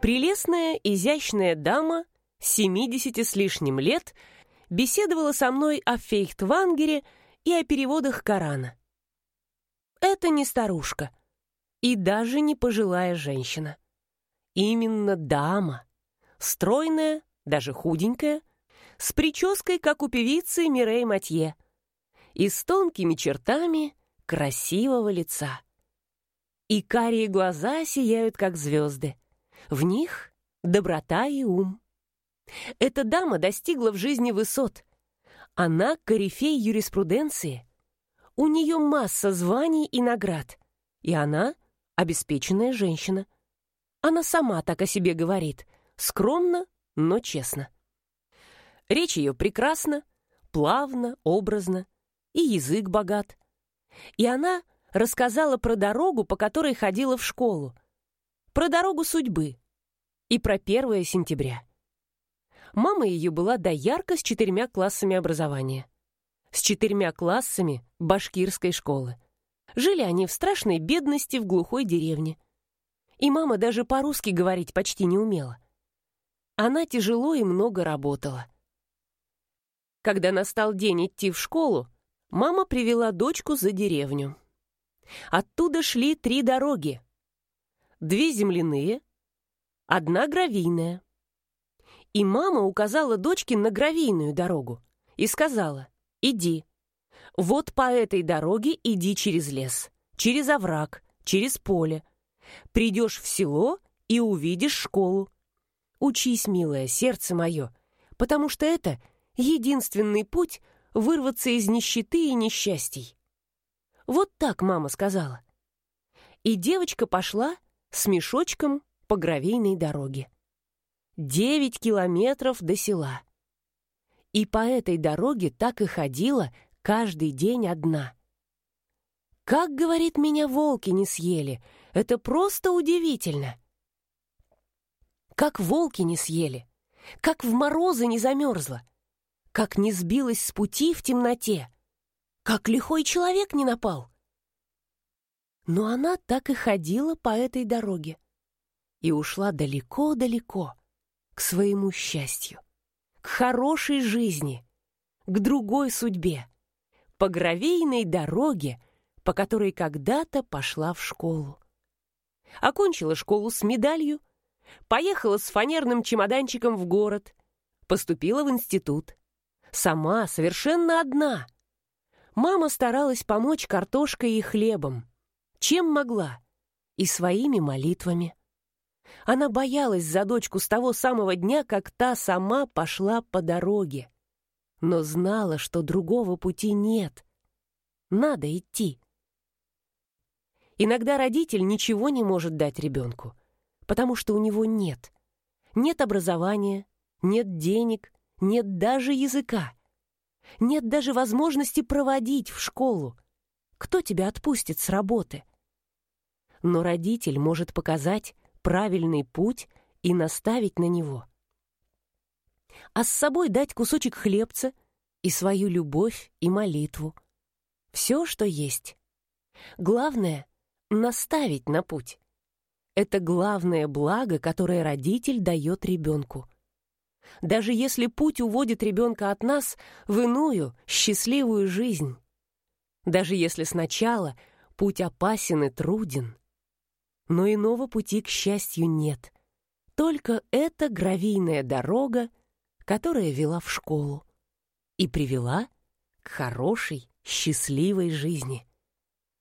Прелестная, изящная дама, 70 с лишним лет, беседовала со мной о Фейхтвангере и о переводах Корана. Это не старушка и даже не пожилая женщина. Именно дама, стройная, даже худенькая, с прической, как у певицы Мирей Матье, и с тонкими чертами красивого лица. И карие глаза сияют, как звезды. В них доброта и ум. Эта дама достигла в жизни высот. Она корифей юриспруденции. У нее масса званий и наград. И она обеспеченная женщина. Она сама так о себе говорит. Скромно, но честно. Речь ее прекрасна, плавно, образно, и язык богат. И она рассказала про дорогу, по которой ходила в школу, про дорогу судьбы и про 1 сентября. Мама ее была доярка с четырьмя классами образования. С четырьмя классами башкирской школы. Жили они в страшной бедности в глухой деревне. И мама даже по-русски говорить почти не умела. Она тяжело и много работала. Когда настал день идти в школу, мама привела дочку за деревню. Оттуда шли три дороги. Две земляные, одна гравийная. И мама указала дочке на гравийную дорогу и сказала, иди. Вот по этой дороге иди через лес, через овраг, через поле. Придешь в село и увидишь школу. Учись, милое сердце мое, потому что это единственный путь вырваться из нищеты и несчастий. Вот так мама сказала. И девочка пошла с мешочком по гравийной дороге. Девять километров до села. И по этой дороге так и ходила каждый день одна. Как, говорит, меня волки не съели, это просто удивительно. Как волки не съели, как в морозы не замерзла, как не сбилась с пути в темноте, как лихой человек не напал. Но она так и ходила по этой дороге и ушла далеко-далеко к своему счастью, к хорошей жизни, к другой судьбе, по гравийной дороге, по которой когда-то пошла в школу. Окончила школу с медалью, поехала с фанерным чемоданчиком в город, поступила в институт. Сама, совершенно одна — Мама старалась помочь картошкой и хлебом, чем могла, и своими молитвами. Она боялась за дочку с того самого дня, как та сама пошла по дороге, но знала, что другого пути нет. Надо идти. Иногда родитель ничего не может дать ребенку, потому что у него нет. Нет образования, нет денег, нет даже языка. Нет даже возможности проводить в школу. Кто тебя отпустит с работы? Но родитель может показать правильный путь и наставить на него. А с собой дать кусочек хлебца и свою любовь и молитву. Все, что есть. Главное — наставить на путь. Это главное благо, которое родитель дает ребенку — даже если путь уводит ребенка от нас в иную, счастливую жизнь. Даже если сначала путь опасен и труден. Но иного пути, к счастью, нет. Только эта гравийная дорога, которая вела в школу и привела к хорошей, счастливой жизни.